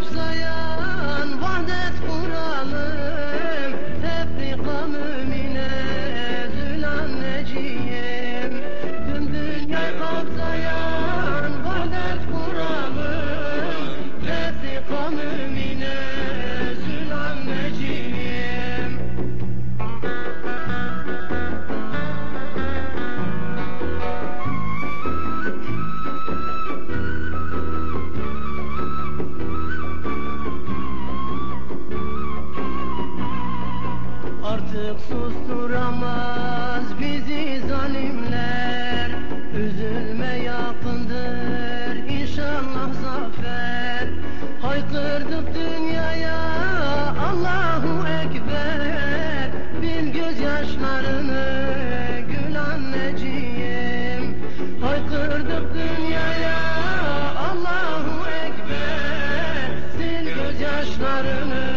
Ramazaya Artık susturamaz bizi zalimler. Üzülme yakındır inşallah zafer. Haykırdık dünyaya Allahu Ekber. Bil gözyaşlarını gül anneciğim. Haykırdık dünyaya Allahu Ekber. Sil gözyaşlarını